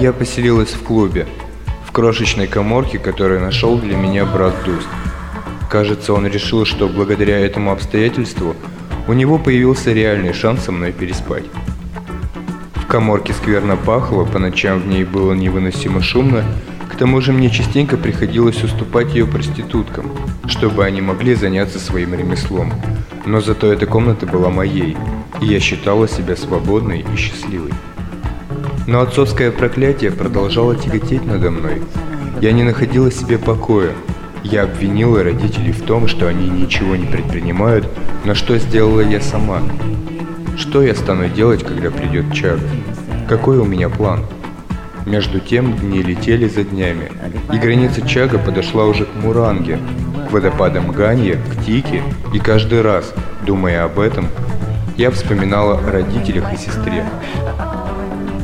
Я поселилась в клубе, в крошечной коморке, которую нашел для меня брат Дуст. Кажется, он решил, что благодаря этому обстоятельству у него появился реальный шанс со мной переспать. В коморке скверно пахло, по ночам в ней было невыносимо шумно, к тому же мне частенько приходилось уступать ее проституткам, чтобы они могли заняться своим ремеслом. Но зато эта комната была моей, и я считала себя свободной и счастливой. Но отцовское проклятие продолжало тяготеть надо мной. Я не находила себе покоя. Я обвинила родителей в том, что они ничего не предпринимают, но что сделала я сама? Что я стану делать, когда придет Чак? Какой у меня план? Между тем дни летели за днями, и граница Чага подошла уже к Муранге, к водопадам Ганье, к Тике, и каждый раз, думая об этом, я вспоминала о родителях и сестре.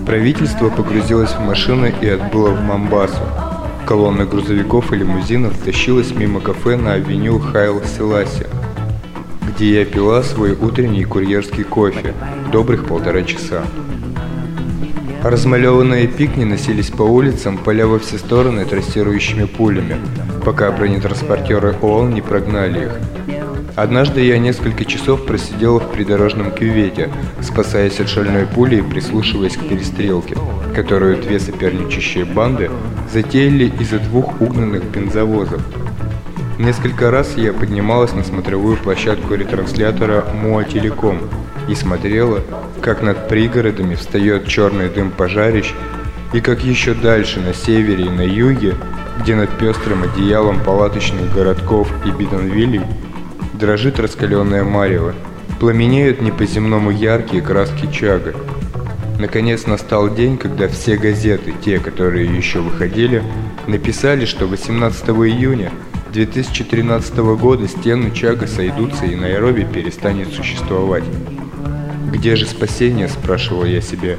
Правительство погрузилось в машины и отбыло в Мамбасу. Колонна грузовиков и лимузинов тащилась мимо кафе на авеню Хайл Селаси, где я пила свой утренний курьерский кофе добрых полтора часа. Размалеванные пикни носились по улицам, поля во все стороны трассирующими пулями, пока бронетранспортеры ООН не прогнали их. Однажды я несколько часов просидела в придорожном кювете, спасаясь от шальной пули и прислушиваясь к перестрелке, которую две соперничащие банды затеяли из-за двух угнанных бензовозов. Несколько раз я поднималась на смотровую площадку ретранслятора МУА Телеком и смотрела, как над пригородами встает черный дым пожарищ и как еще дальше на севере и на юге, где над пестрым одеялом палаточных городков и бидонвилей дрожит раскаленное марево, пламенеют не по-земному яркие краски чага. Наконец настал день, когда все газеты, те, которые еще выходили, написали, что 18 июня 2013 года стены Чага сойдутся и Найроби перестанет существовать. «Где же спасение?» – спрашивал я себя.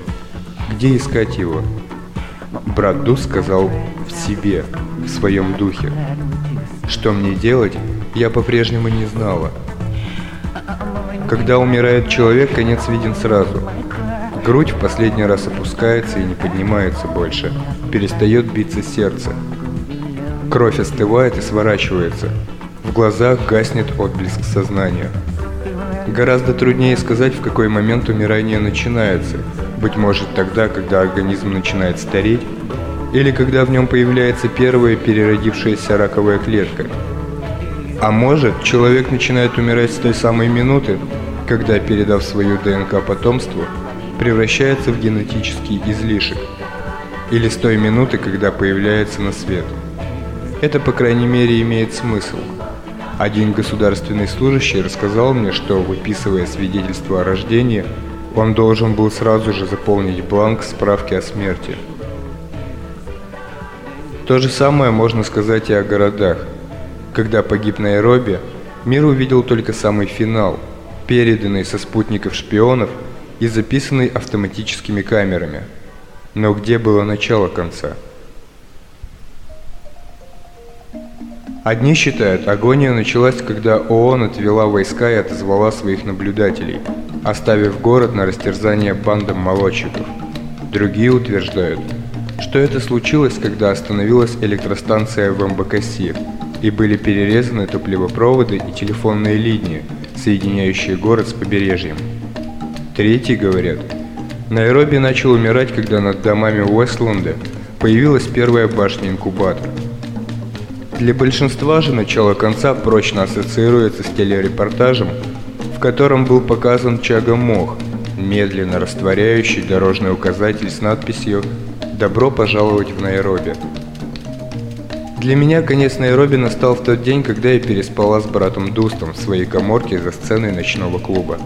«Где искать его?» Брат Ду сказал «в себе, в своем духе». Что мне делать, я по-прежнему не знала. Когда умирает человек, конец виден сразу. Грудь в последний раз опускается и не поднимается больше. Перестает биться сердце. Кровь остывает и сворачивается. В глазах гаснет отблеск сознания. Гораздо труднее сказать, в какой момент умирание начинается. Быть может тогда, когда организм начинает стареть, или когда в нем появляется первая переродившаяся раковая клетка – а может, человек начинает умирать с той самой минуты, когда, передав свою ДНК потомству, превращается в генетический излишек. Или с той минуты, когда появляется на свет. Это, по крайней мере, имеет смысл. Один государственный служащий рассказал мне, что, выписывая свидетельство о рождении, он должен был сразу же заполнить бланк справки о смерти. То же самое можно сказать и о городах. Когда погиб Найроби, мир увидел только самый финал, переданный со спутников шпионов и записанный автоматическими камерами. Но где было начало конца? Одни считают, агония началась, когда ООН отвела войска и отозвала своих наблюдателей, оставив город на растерзание бандам молодчиков. Другие утверждают, что это случилось, когда остановилась электростанция в МБКСИ, и были перерезаны топливопроводы и телефонные линии, соединяющие город с побережьем. Третьи говорят, Найроби начал умирать, когда над домами Уэстленда появилась первая башня-инкубатор. Для большинства же начало конца прочно ассоциируется с телерепортажем, в котором был показан Чага-Мох, медленно растворяющий дорожный указатель с надписью «Добро пожаловать в Найроби». Для меня конец Найроби настал в тот день, когда я переспала с братом Дустом в своей коморке за сценой ночного клуба.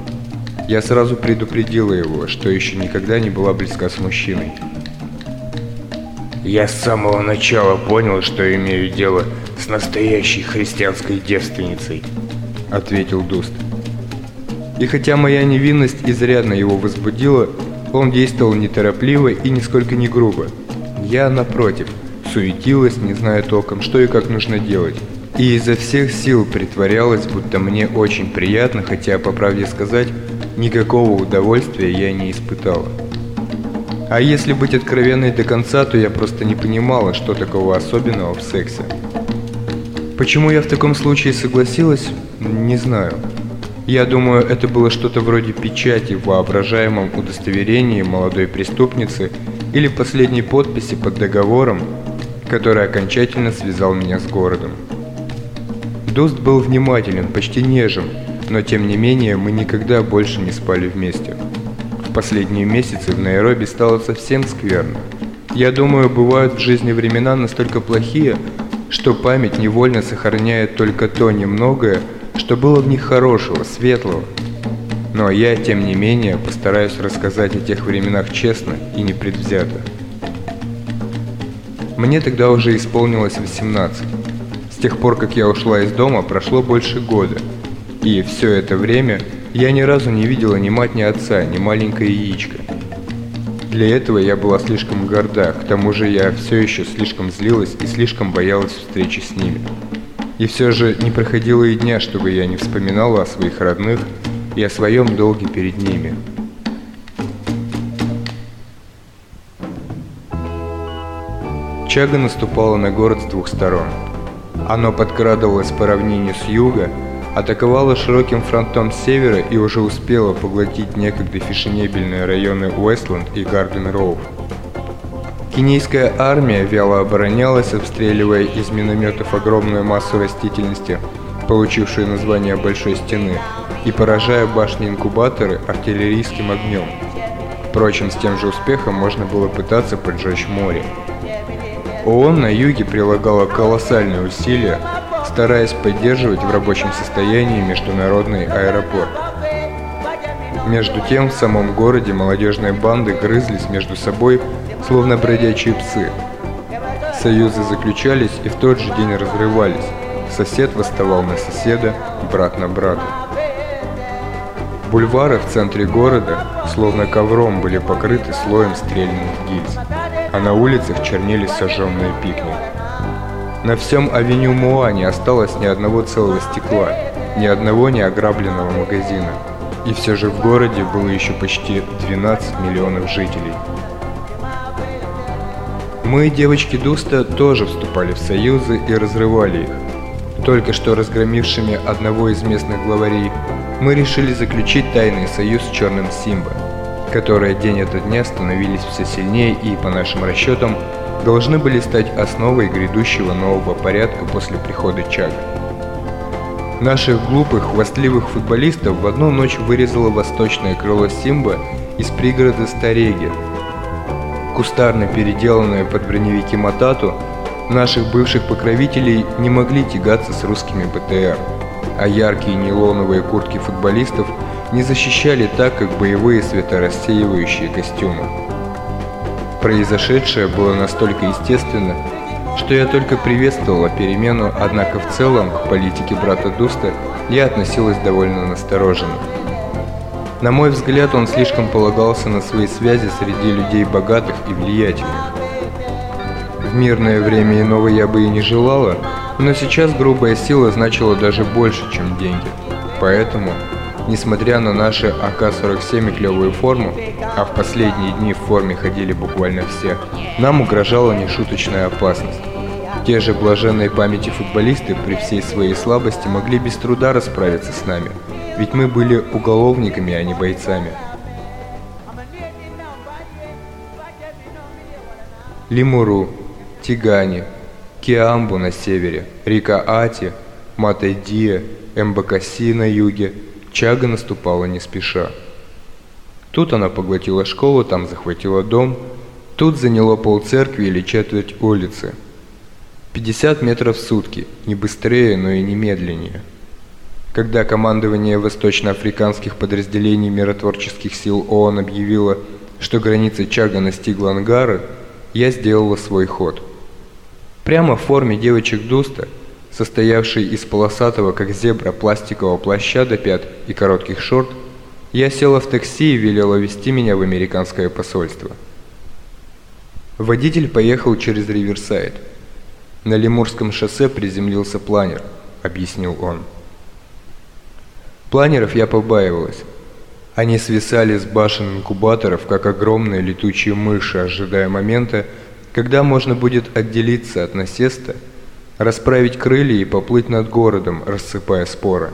Я сразу предупредила его, что еще никогда не была близка с мужчиной. Я с самого начала понял, что имею дело с настоящей христианской девственницей, ответил Дуст. И хотя моя невинность изрядно его возбудила, он действовал неторопливо и нисколько не грубо. Я, напротив, суетилась, не зная толком, что и как нужно делать. И изо всех сил притворялась, будто мне очень приятно, хотя, по правде сказать, никакого удовольствия я не испытала. А если быть откровенной до конца, то я просто не понимала, что такого особенного в сексе. Почему я в таком случае согласилась, не знаю. Я думаю, это было что-то вроде печати в воображаемом удостоверении молодой преступницы или последней подписи под договором, который окончательно связал меня с городом. Дуст был внимателен, почти нежен, но тем не менее мы никогда больше не спали вместе. В последние месяцы в Найроби стало совсем скверно. Я думаю, бывают в жизни времена настолько плохие, что память невольно сохраняет только то немногое, что было в них хорошего, светлого. Но я, тем не менее, постараюсь рассказать о тех временах честно и непредвзято. Мне тогда уже исполнилось 18. С тех пор, как я ушла из дома, прошло больше года. И все это время я ни разу не видела ни мать, ни отца, ни маленькое яичко. Для этого я была слишком горда, к тому же я все еще слишком злилась и слишком боялась встречи с ними. И все же не проходило и дня, чтобы я не вспоминала о своих родных и о своем долге перед ними. Чага наступала на город с двух сторон. Оно подкрадывалось по равнине с юга, атаковало широким фронтом с севера и уже успело поглотить некогда фешенебельные районы Уэстленд и Гарден-Роув. Кенийская армия вяло оборонялась, обстреливая из минометов огромную массу растительности, получившую название Большой Стены, и поражая башни-инкубаторы артиллерийским огнем. Впрочем, с тем же успехом можно было пытаться поджечь море. ООН на юге прилагала колоссальные усилия, стараясь поддерживать в рабочем состоянии международный аэропорт. Между тем, в самом городе молодежные банды грызлись между собой словно бродячие псы. Союзы заключались и в тот же день разрывались. Сосед восставал на соседа, брат на брата. Бульвары в центре города, словно ковром, были покрыты слоем стрельных гильз, а на улицах чернелись сожженные пикни. На всем авеню Муа не осталось ни одного целого стекла, ни одного неограбленного магазина. И все же в городе было еще почти 12 миллионов жителей. Мы, девочки Дуста, тоже вступали в союзы и разрывали их. Только что разгромившими одного из местных главарей, мы решили заключить тайный союз с Черным Симба, которые день ото дня становились все сильнее и, по нашим расчетам, должны были стать основой грядущего нового порядка после прихода Чага. Наших глупых, хвастливых футболистов в одну ночь вырезало восточное крыло Симба из пригорода Стареги, кустарно переделанные под броневики Матату, наших бывших покровителей не могли тягаться с русскими БТР, а яркие нейлоновые куртки футболистов не защищали так, как боевые светорассеивающие костюмы. Произошедшее было настолько естественно, что я только приветствовала перемену, однако в целом к политике брата Дуста я относилась довольно настороженно. На мой взгляд, он слишком полагался на свои связи среди людей богатых и влиятельных. В мирное время иного я бы и не желала, но сейчас грубая сила значила даже больше, чем деньги. Поэтому, несмотря на наши АК-47 и клевую форму, а в последние дни в форме ходили буквально все, нам угрожала нешуточная опасность. Те же блаженные памяти футболисты при всей своей слабости могли без труда расправиться с нами – ведь мы были уголовниками, а не бойцами. Лимуру, Тигани, Киамбу на севере, река Ати, Матайдия, Эмбакаси на юге, Чага наступала не спеша. Тут она поглотила школу, там захватила дом, тут заняло полцеркви или четверть улицы. 50 метров в сутки, не быстрее, но и не медленнее. Когда командование восточноафриканских подразделений миротворческих сил ООН объявило, что граница Чага настигла Ангары, я сделала свой ход. Прямо в форме девочек Дуста, состоявшей из полосатого, как зебра, пластикового плаща до пят и коротких шорт, я села в такси и велела вести меня в американское посольство. Водитель поехал через Риверсайд. На Лемурском шоссе приземлился планер, объяснил он. Планеров я побаивалась. Они свисали с башен инкубаторов, как огромные летучие мыши, ожидая момента, когда можно будет отделиться от насеста, расправить крылья и поплыть над городом, рассыпая споры.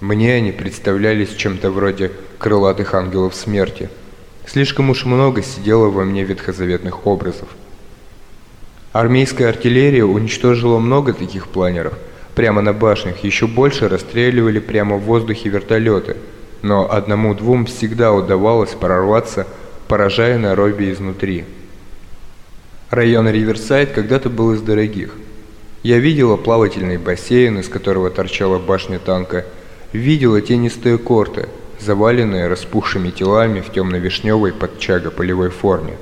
Мне они представлялись чем-то вроде крылатых ангелов смерти. Слишком уж много сидело во мне ветхозаветных образов. Армейская артиллерия уничтожила много таких планеров. Прямо на башнях еще больше расстреливали прямо в воздухе вертолеты – но одному-двум всегда удавалось прорваться, поражая на робби изнутри. Район Риверсайд когда-то был из дорогих. Я видела плавательный бассейн, из которого торчала башня танка, видела тенистые корты, заваленные распухшими телами в темно-вишневой подчага полевой форме.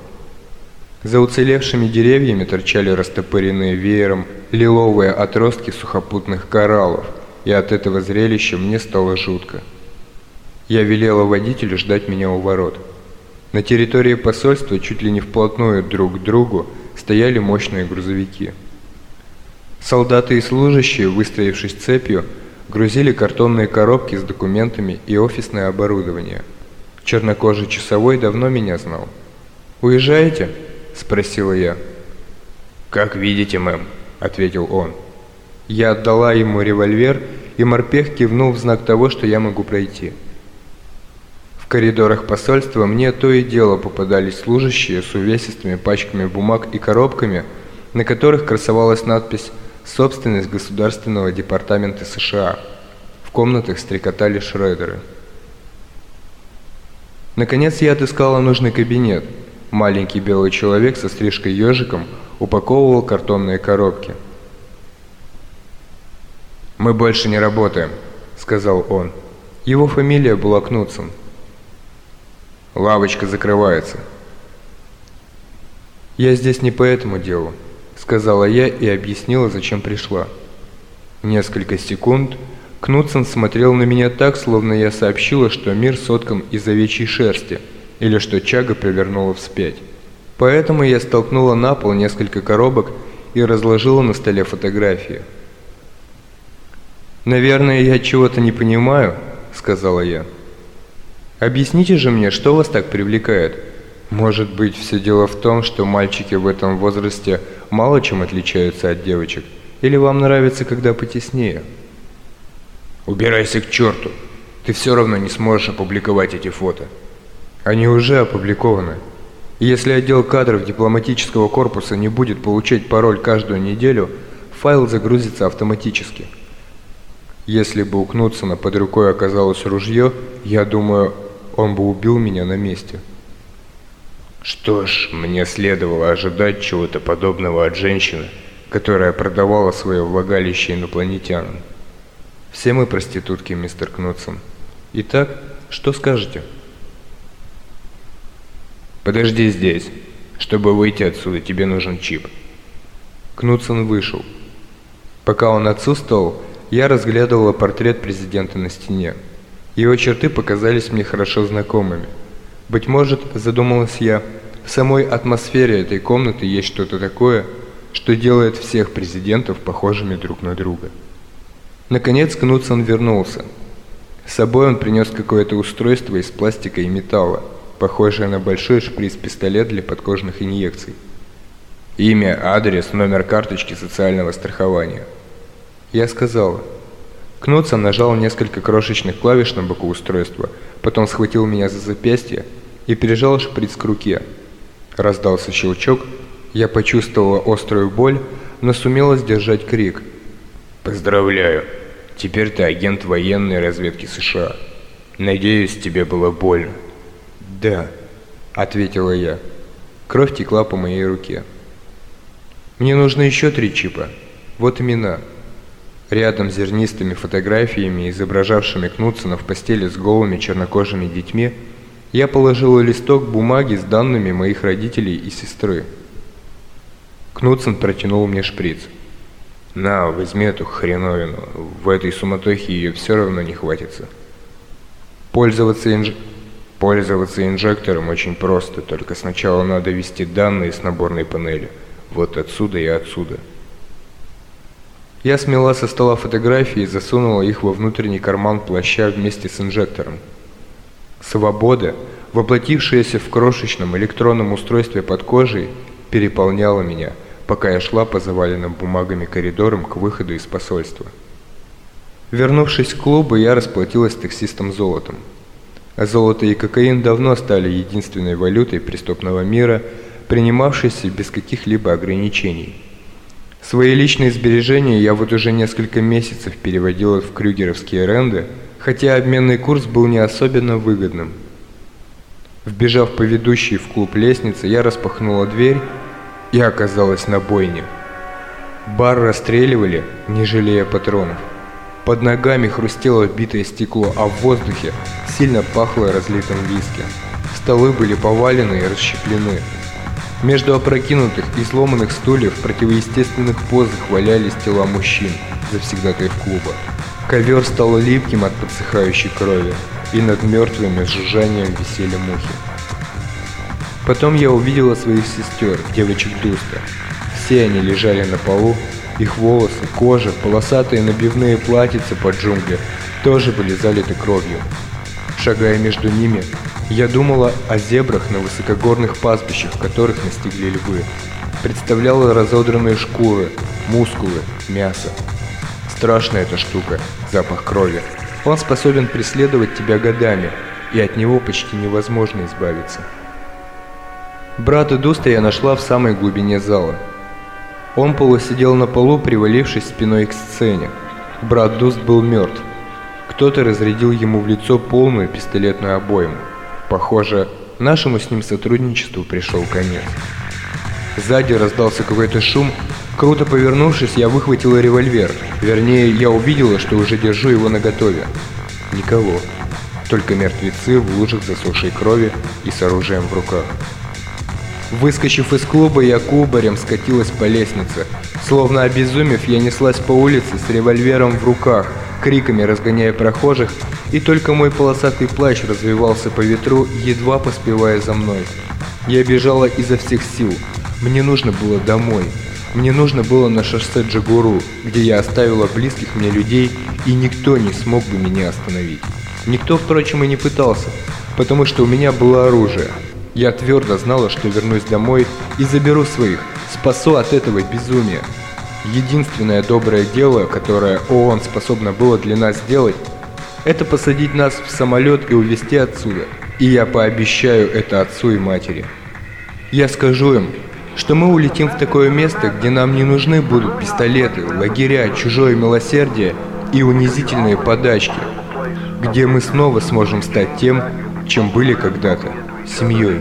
За уцелевшими деревьями торчали растопыренные веером лиловые отростки сухопутных кораллов, и от этого зрелища мне стало жутко. Я велела водителю ждать меня у ворот. На территории посольства чуть ли не вплотную друг к другу стояли мощные грузовики. Солдаты и служащие, выстроившись цепью, грузили картонные коробки с документами и офисное оборудование. Чернокожий часовой давно меня знал. «Уезжаете?» – спросила я. «Как видите, мэм», – ответил он. Я отдала ему револьвер, и морпех кивнул в знак того, что я могу пройти коридорах посольства мне то и дело попадались служащие с увесистыми пачками бумаг и коробками, на которых красовалась надпись «Собственность Государственного департамента США». В комнатах стрекотали шредеры. Наконец я отыскала нужный кабинет. Маленький белый человек со стрижкой ежиком упаковывал картонные коробки. «Мы больше не работаем», — сказал он. Его фамилия была Кнутсон. Лавочка закрывается. «Я здесь не по этому делу», — сказала я и объяснила, зачем пришла. Несколько секунд Кнутсон смотрел на меня так, словно я сообщила, что мир соткан из овечьей шерсти, или что Чага провернула вспять. Поэтому я столкнула на пол несколько коробок и разложила на столе фотографии. «Наверное, я чего-то не понимаю», — сказала я. Объясните же мне, что вас так привлекает? Может быть, все дело в том, что мальчики в этом возрасте мало чем отличаются от девочек? Или вам нравится, когда потеснее? Убирайся к черту. Ты все равно не сможешь опубликовать эти фото. Они уже опубликованы. Если отдел кадров дипломатического корпуса не будет получать пароль каждую неделю, файл загрузится автоматически. Если бы у Кнутсона под рукой оказалось ружье, я думаю, он бы убил меня на месте. Что ж, мне следовало ожидать чего-то подобного от женщины, которая продавала свое влагалище инопланетянам. Все мы проститутки, мистер Кнутсон. Итак, что скажете? Подожди здесь. Чтобы выйти отсюда, тебе нужен чип. Кнутсон вышел. Пока он отсутствовал, я разглядывала портрет президента на стене. Его черты показались мне хорошо знакомыми. Быть может, задумалась я, в самой атмосфере этой комнаты есть что-то такое, что делает всех президентов похожими друг на друга. Наконец Кнутсон вернулся. С собой он принес какое-то устройство из пластика и металла, похожее на большой шприц-пистолет для подкожных инъекций. Имя, адрес, номер карточки социального страхования. Я сказала – Кнутсон нажал несколько крошечных клавиш на боку устройства, потом схватил меня за запястье и прижал шприц к руке. Раздался щелчок, я почувствовала острую боль, но сумела сдержать крик. «Поздравляю! Теперь ты агент военной разведки США. Надеюсь, тебе было больно». «Да», — ответила я. Кровь текла по моей руке. «Мне нужно еще три чипа. Вот имена». Рядом с зернистыми фотографиями, изображавшими Кнутсона в постели с голыми чернокожими детьми, я положила листок бумаги с данными моих родителей и сестры. Кнутсон протянул мне шприц. «На, возьми эту хреновину. В этой суматохе ее все равно не хватится». Пользоваться, инж... Пользоваться инжектором очень просто, только сначала надо ввести данные с наборной панели. Вот отсюда и отсюда. Я смела со стола фотографии и засунула их во внутренний карман плаща вместе с инжектором. Свобода, воплотившаяся в крошечном электронном устройстве под кожей, переполняла меня, пока я шла по заваленным бумагами коридорам к выходу из посольства. Вернувшись к клубу, я расплатилась с таксистом золотом. А золото и кокаин давно стали единственной валютой преступного мира, принимавшейся без каких-либо ограничений. Свои личные сбережения я вот уже несколько месяцев переводила в крюгеровские ренды, хотя обменный курс был не особенно выгодным. Вбежав по ведущей в клуб лестнице, я распахнула дверь и оказалась на бойне. Бар расстреливали, не жалея патронов. Под ногами хрустело битое стекло, а в воздухе сильно пахло разлитым виски. Столы были повалены и расщеплены. Между опрокинутых и сломанных стульев в противоестественных позах валялись тела мужчин, завсегдатаев клуба. Ковер стал липким от подсыхающей крови, и над мертвыми с жужжанием висели мухи. Потом я увидела своих сестер, девочек Дуста. Все они лежали на полу, их волосы, кожа, полосатые набивные платьица под джунгли тоже были залиты кровью. Шагая между ними, я думала о зебрах на высокогорных пастбищах, которых настигли львы. Представляла разодранные шкуры, мускулы, мясо. Страшная эта штука, запах крови. Он способен преследовать тебя годами, и от него почти невозможно избавиться. Брата Дуста я нашла в самой глубине зала. Он полусидел на полу, привалившись спиной к сцене. Брат Дуст был мертв. Кто-то разрядил ему в лицо полную пистолетную обойму. Похоже, нашему с ним сотрудничеству пришел конец. Сзади раздался какой-то шум. Круто повернувшись, я выхватила револьвер. Вернее, я увидела, что уже держу его наготове. Никого. Только мертвецы в лужах засохшей крови и с оружием в руках. Выскочив из клуба, я кубарем скатилась по лестнице. Словно обезумев, я неслась по улице с револьвером в руках, криками разгоняя прохожих, и только мой полосатый плащ развивался по ветру, едва поспевая за мной. Я бежала изо всех сил. Мне нужно было домой. Мне нужно было на шоссе Джагуру, где я оставила близких мне людей, и никто не смог бы меня остановить. Никто, впрочем, и не пытался, потому что у меня было оружие. Я твердо знала, что вернусь домой и заберу своих, спасу от этого безумия. Единственное доброе дело, которое ООН способна было для нас сделать, это посадить нас в самолет и увезти отсюда. И я пообещаю это отцу и матери. Я скажу им, что мы улетим в такое место, где нам не нужны будут пистолеты, лагеря, чужое милосердие и унизительные подачки, где мы снова сможем стать тем, чем были когда-то семьей.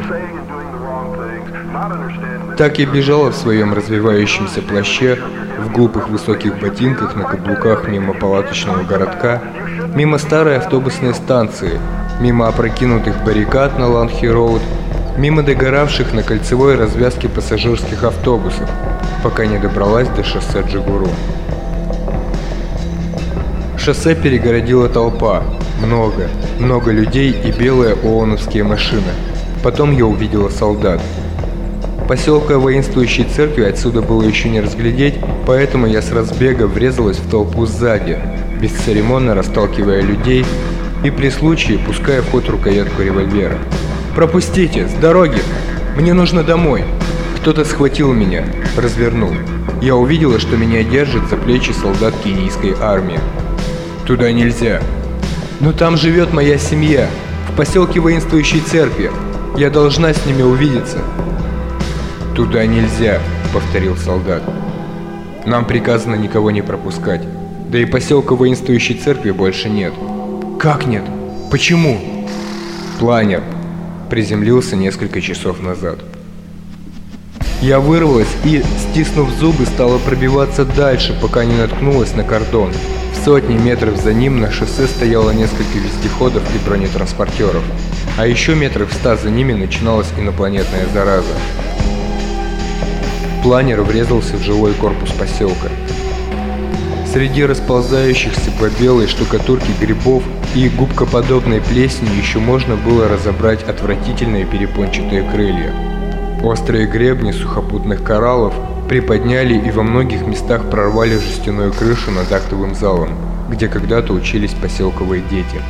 Так я бежала в своем развивающемся плаще, в глупых высоких ботинках на каблуках мимо палаточного городка, мимо старой автобусной станции, мимо опрокинутых баррикад на Ланхи-Роуд, мимо догоравших на кольцевой развязке пассажирских автобусов, пока не добралась до шоссе Джигуру. Шоссе перегородила толпа, много, много людей и белые ООНовские машины – Потом я увидела солдат. Поселка воинствующей церкви отсюда было еще не разглядеть, поэтому я с разбега врезалась в толпу сзади, бесцеремонно расталкивая людей и при случае пуская в ход рукоятку револьвера. «Пропустите! С дороги! Мне нужно домой!» Кто-то схватил меня, развернул. Я увидела, что меня держит за плечи солдат кенийской армии. «Туда нельзя!» «Но там живет моя семья, в поселке воинствующей церкви. Я должна с ними увидеться. Туда нельзя, повторил солдат. Нам приказано никого не пропускать. Да и поселка воинствующей церкви больше нет. Как нет? Почему? Планер приземлился несколько часов назад. Я вырвалась и, стиснув зубы, стала пробиваться дальше, пока не наткнулась на кордон. В сотни метров за ним на шоссе стояло несколько вездеходов и бронетранспортеров. А еще метров в ста за ними начиналась инопланетная зараза. Планер врезался в жилой корпус поселка. Среди расползающихся по белой штукатурке грибов и губкоподобной плесени еще можно было разобрать отвратительные перепончатые крылья. Острые гребни сухопутных кораллов приподняли и во многих местах прорвали жестяную крышу над актовым залом, где когда-то учились поселковые дети.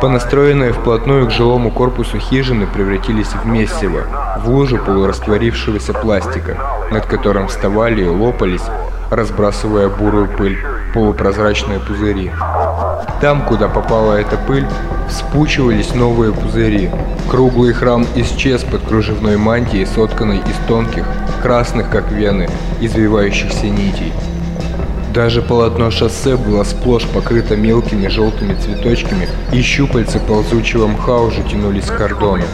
понастроенные вплотную к жилому корпусу хижины превратились в месиво, в лужу полурастворившегося пластика, над которым вставали и лопались, разбрасывая бурую пыль, полупрозрачные пузыри. Там, куда попала эта пыль, вспучивались новые пузыри. Круглый храм исчез под кружевной мантией, сотканной из тонких, красных как вены, извивающихся нитей. Даже полотно шоссе было сплошь покрыто мелкими желтыми цветочками, и щупальца ползучего мха уже тянулись к кордону.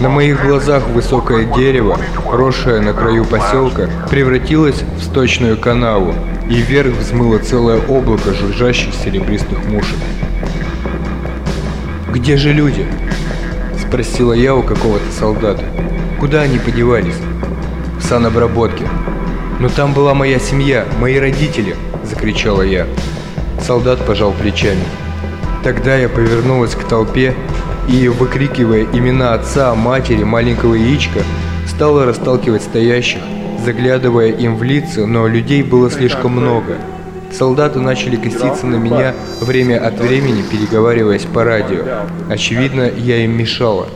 На моих глазах высокое дерево, росшее на краю поселка, превратилось в сточную канаву, и вверх взмыло целое облако жужжащих серебристых мушек. «Где же люди?» – спросила я у какого-то солдата. «Куда они подевались?» «В санобработке», «Но там была моя семья, мои родители!» – закричала я. Солдат пожал плечами. Тогда я повернулась к толпе и, выкрикивая имена отца, матери, маленького яичка, стала расталкивать стоящих, заглядывая им в лица, но людей было слишком много. Солдаты начали коситься на меня время от времени, переговариваясь по радио. Очевидно, я им мешала.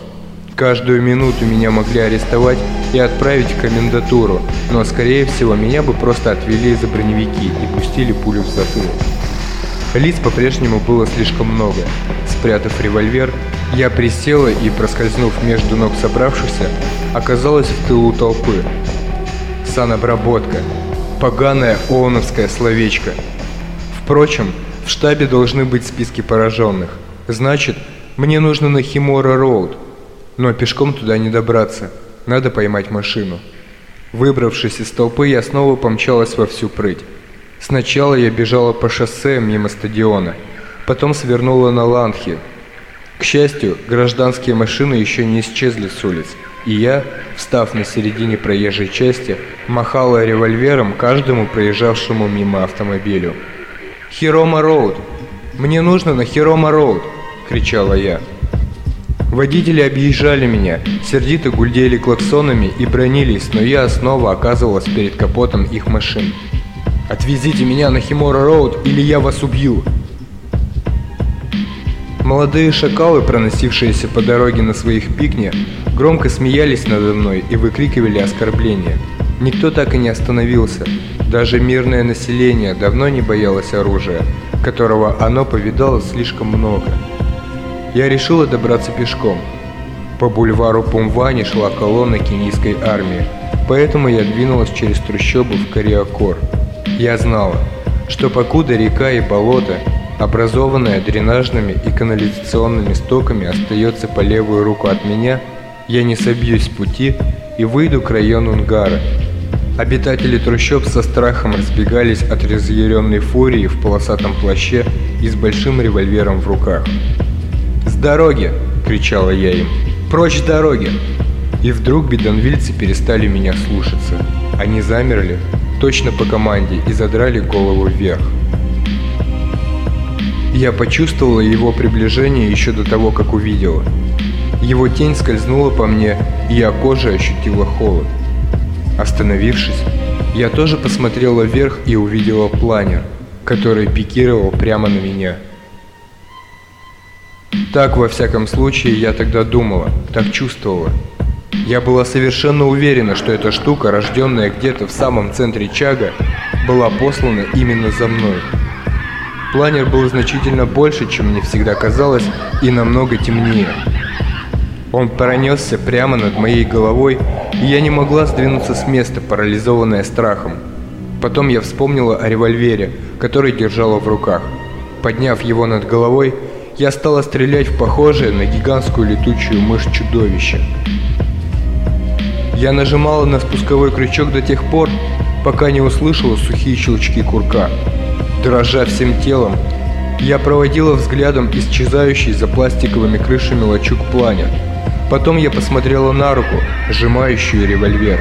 Каждую минуту меня могли арестовать и отправить в комендатуру, но скорее всего меня бы просто отвели за броневики и пустили пулю в затылок. Лиц по-прежнему было слишком много. Спрятав револьвер, я присела и, проскользнув между ног собравшихся, оказалась в тылу толпы. Санобработка. Поганое ооновское словечко. Впрочем, в штабе должны быть списки пораженных. Значит, мне нужно на Химора-Роуд, но пешком туда не добраться. Надо поймать машину. Выбравшись из толпы, я снова помчалась во всю прыть. Сначала я бежала по шоссе мимо стадиона, потом свернула на Ланхи. К счастью, гражданские машины еще не исчезли с улиц, и я, встав на середине проезжей части, махала револьвером каждому проезжавшему мимо автомобилю. «Хирома Роуд! Мне нужно на Хирома Роуд!» – кричала я. Водители объезжали меня, сердито гульдели клаксонами и бронились, но я снова оказывалась перед капотом их машин. «Отвезите меня на Химора-Роуд, или я вас убью!» Молодые шакалы, проносившиеся по дороге на своих пикне, громко смеялись надо мной и выкрикивали оскорбления. Никто так и не остановился. Даже мирное население давно не боялось оружия, которого оно повидало слишком много я решила добраться пешком. По бульвару Пумвани шла колонна кенийской армии, поэтому я двинулась через трущобы в Кариакор. Я знала, что покуда река и болото, образованное дренажными и канализационными стоками, остается по левую руку от меня, я не собьюсь с пути и выйду к району Нгара. Обитатели трущоб со страхом разбегались от разъяренной фурии в полосатом плаще и с большим револьвером в руках дороги!» – кричала я им. «Прочь с дороги!» И вдруг бедонвильцы перестали меня слушаться. Они замерли, точно по команде, и задрали голову вверх. Я почувствовала его приближение еще до того, как увидела. Его тень скользнула по мне, и я кожей ощутила холод. Остановившись, я тоже посмотрела вверх и увидела планер, который пикировал прямо на меня. Так, во всяком случае, я тогда думала, так чувствовала. Я была совершенно уверена, что эта штука, рожденная где-то в самом центре Чага, была послана именно за мной. Планер был значительно больше, чем мне всегда казалось, и намного темнее. Он пронесся прямо над моей головой, и я не могла сдвинуться с места, парализованная страхом. Потом я вспомнила о револьвере, который держала в руках. Подняв его над головой, я стала стрелять в похожее на гигантскую летучую мышь чудовище. Я нажимала на спусковой крючок до тех пор, пока не услышала сухие щелчки курка. Дрожа всем телом, я проводила взглядом исчезающий за пластиковыми крышами лачуг планер. Потом я посмотрела на руку, сжимающую револьвер.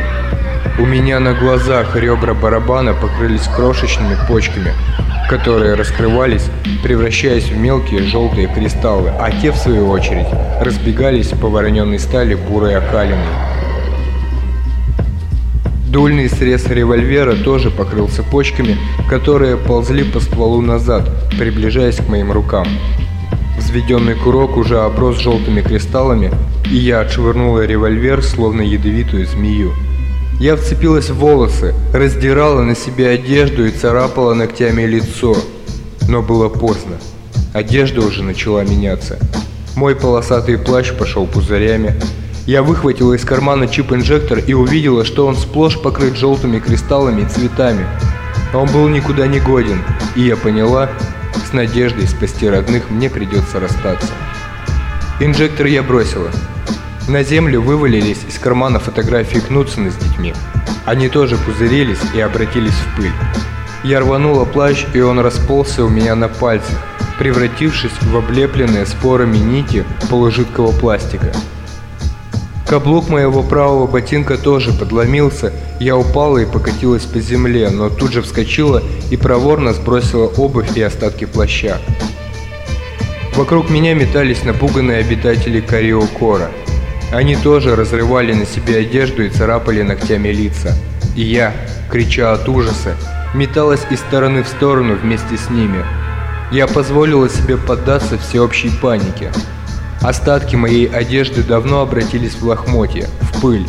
У меня на глазах ребра барабана покрылись крошечными почками, которые раскрывались, превращаясь в мелкие желтые кристаллы, а те, в свою очередь, разбегались по вороненной стали бурой окалиной. Дульный срез револьвера тоже покрылся почками, которые ползли по стволу назад, приближаясь к моим рукам. Взведенный курок уже оброс желтыми кристаллами, и я отшвырнула револьвер, словно ядовитую змею. Я вцепилась в волосы, раздирала на себе одежду и царапала ногтями лицо. Но было поздно. Одежда уже начала меняться. Мой полосатый плащ пошел пузырями. Я выхватила из кармана чип-инжектор и увидела, что он сплошь покрыт желтыми кристаллами и цветами. Он был никуда не годен, и я поняла, с надеждой спасти родных мне придется расстаться. Инжектор я бросила. На землю вывалились из кармана фотографии Кнутсона с детьми. Они тоже пузырились и обратились в пыль. Я рванула плащ, и он расползся у меня на пальцах, превратившись в облепленные спорами нити полужидкого пластика. Каблук моего правого ботинка тоже подломился, я упала и покатилась по земле, но тут же вскочила и проворно сбросила обувь и остатки плаща. Вокруг меня метались напуганные обитатели Кариокора – они тоже разрывали на себе одежду и царапали ногтями лица. И я, крича от ужаса, металась из стороны в сторону вместе с ними. Я позволила себе поддаться всеобщей панике. Остатки моей одежды давно обратились в лохмотья, в пыль.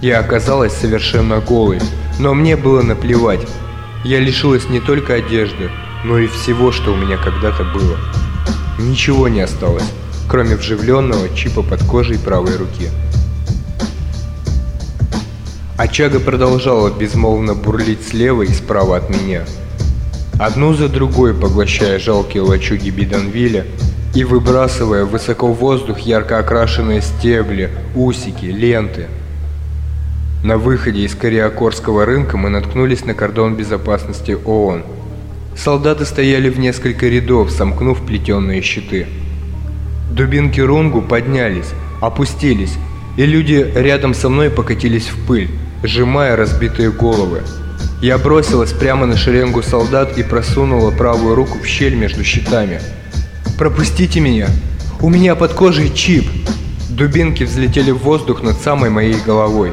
Я оказалась совершенно голой, но мне было наплевать. Я лишилась не только одежды, но и всего, что у меня когда-то было. Ничего не осталось кроме вживленного чипа под кожей правой руки. Очага продолжала безмолвно бурлить слева и справа от меня. Одну за другой поглощая жалкие лачуги Биданвиля и выбрасывая высоко в воздух ярко окрашенные стебли, усики, ленты. На выходе из Кориакорского рынка мы наткнулись на кордон безопасности ООН. Солдаты стояли в несколько рядов, сомкнув плетеные щиты. Дубинки рунгу поднялись, опустились, и люди рядом со мной покатились в пыль, сжимая разбитые головы. Я бросилась прямо на шеренгу солдат и просунула правую руку в щель между щитами. «Пропустите меня! У меня под кожей чип!» Дубинки взлетели в воздух над самой моей головой.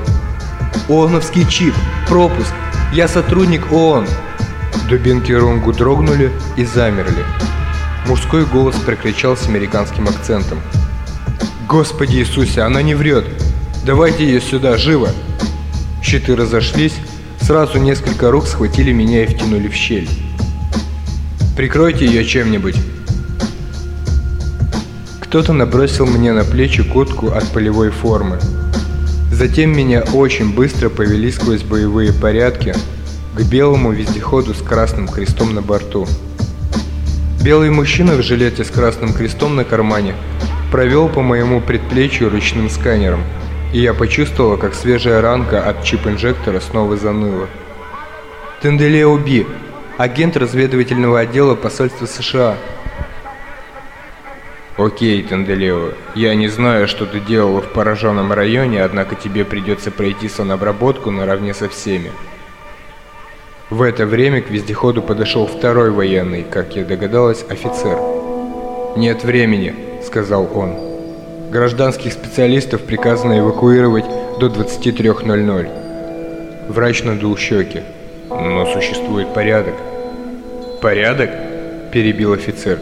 «ООНовский чип! Пропуск! Я сотрудник ООН!» Дубинки Рунгу дрогнули и замерли. Мужской голос прокричал с американским акцентом. «Господи Иисусе, она не врет! Давайте ее сюда, живо!» Щиты разошлись, сразу несколько рук схватили меня и втянули в щель. «Прикройте ее чем-нибудь!» Кто-то набросил мне на плечи куртку от полевой формы. Затем меня очень быстро повели сквозь боевые порядки к белому вездеходу с красным крестом на борту. Белый мужчина в жилете с красным крестом на кармане провел по моему предплечью ручным сканером, и я почувствовала, как свежая ранка от чип-инжектора снова заныла. Тенделео Би, агент разведывательного отдела посольства США. Окей, Тенделео, я не знаю, что ты делала в пораженном районе, однако тебе придется пройти сонобработку наравне со всеми. В это время к вездеходу подошел второй военный, как я догадалась, офицер. «Нет времени», — сказал он. «Гражданских специалистов приказано эвакуировать до 23.00». Врач надул щеки. «Но существует порядок». «Порядок?» – перебил офицер.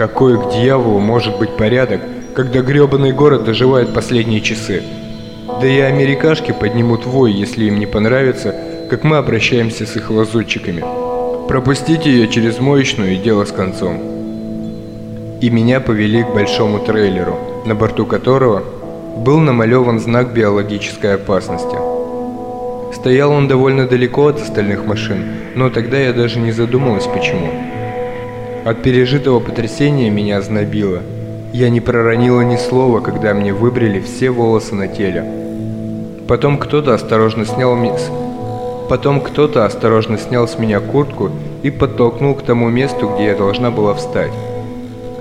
«Какой к дьяволу может быть порядок, когда грёбаный город доживает последние часы? Да и америкашки поднимут вой, если им не понравится, как мы обращаемся с их лазутчиками. Пропустите ее через моечную и дело с концом. И меня повели к большому трейлеру, на борту которого был намалеван знак биологической опасности. Стоял он довольно далеко от остальных машин, но тогда я даже не задумалась почему. От пережитого потрясения меня ознобило. Я не проронила ни слова, когда мне выбрили все волосы на теле. Потом кто-то осторожно снял Потом кто-то осторожно снял с меня куртку и подтолкнул к тому месту, где я должна была встать.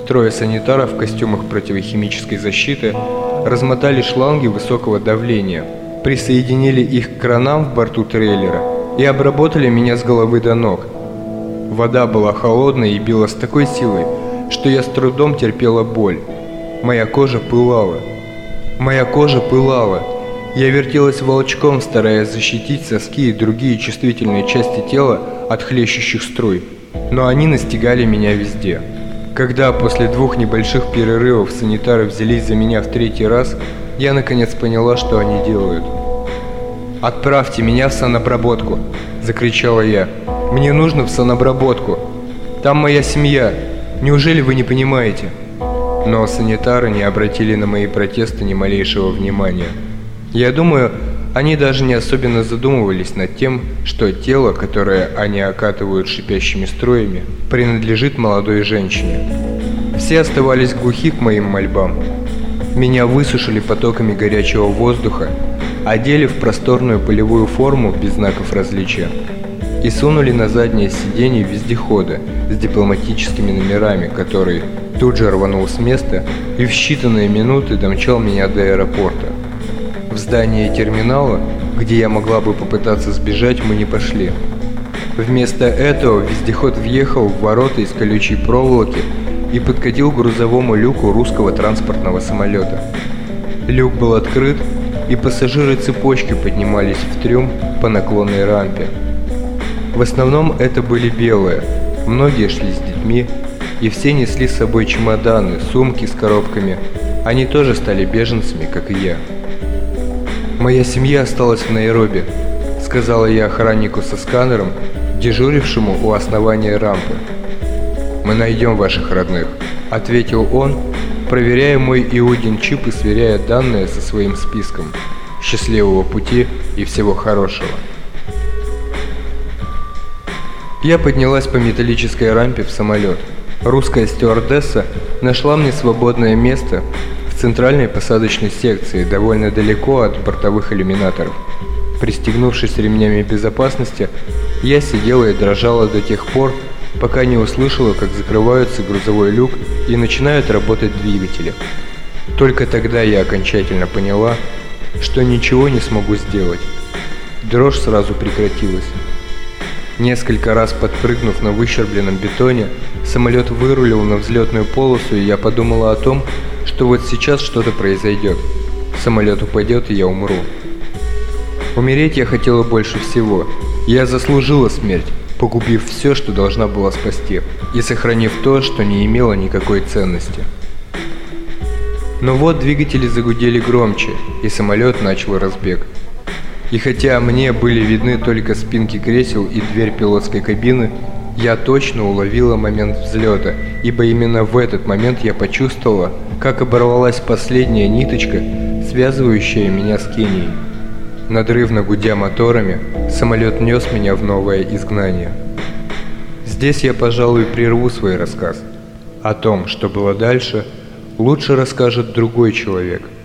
Трое санитаров в костюмах противохимической защиты размотали шланги высокого давления, присоединили их к кранам в борту трейлера и обработали меня с головы до ног. Вода была холодной и била с такой силой, что я с трудом терпела боль. Моя кожа пылала. Моя кожа пылала. Я вертелась волчком, стараясь защитить соски и другие чувствительные части тела от хлещущих струй, но они настигали меня везде. Когда после двух небольших перерывов санитары взялись за меня в третий раз, я наконец поняла, что они делают. «Отправьте меня в санобработку!» – закричала я. «Мне нужно в санобработку! Там моя семья! Неужели вы не понимаете?» Но санитары не обратили на мои протесты ни малейшего внимания. Я думаю, они даже не особенно задумывались над тем, что тело, которое они окатывают шипящими струями, принадлежит молодой женщине. Все оставались глухи к моим мольбам. Меня высушили потоками горячего воздуха, одели в просторную полевую форму без знаков различия и сунули на заднее сиденье вездехода с дипломатическими номерами, который тут же рванул с места и в считанные минуты домчал меня до аэропорта. В здание терминала, где я могла бы попытаться сбежать, мы не пошли. Вместо этого вездеход въехал в ворота из колючей проволоки и подкатил к грузовому люку русского транспортного самолета. Люк был открыт, и пассажиры цепочки поднимались в трюм по наклонной рампе. В основном это были белые, многие шли с детьми, и все несли с собой чемоданы, сумки с коробками. Они тоже стали беженцами, как и я. «Моя семья осталась в Найроби», — сказала я охраннику со сканером, дежурившему у основания рампы. «Мы найдем ваших родных», — ответил он, проверяя мой Иудин чип и сверяя данные со своим списком. Счастливого пути и всего хорошего. Я поднялась по металлической рампе в самолет. Русская стюардесса нашла мне свободное место в центральной посадочной секции, довольно далеко от бортовых иллюминаторов. Пристегнувшись ремнями безопасности, я сидела и дрожала до тех пор, пока не услышала, как закрываются грузовой люк и начинают работать двигатели. Только тогда я окончательно поняла, что ничего не смогу сделать. Дрожь сразу прекратилась. Несколько раз подпрыгнув на выщербленном бетоне, самолет вырулил на взлетную полосу, и я подумала о том, что вот сейчас что-то произойдет. Самолет упадет, и я умру. Умереть я хотела больше всего. Я заслужила смерть, погубив все, что должна была спасти, и сохранив то, что не имело никакой ценности. Но вот двигатели загудели громче, и самолет начал разбег. И хотя мне были видны только спинки кресел и дверь пилотской кабины, я точно уловила момент взлета, ибо именно в этот момент я почувствовала, как оборвалась последняя ниточка, связывающая меня с Кенией. Надрывно гудя моторами, самолет нес меня в новое изгнание. Здесь я, пожалуй, прерву свой рассказ. О том, что было дальше, лучше расскажет другой человек –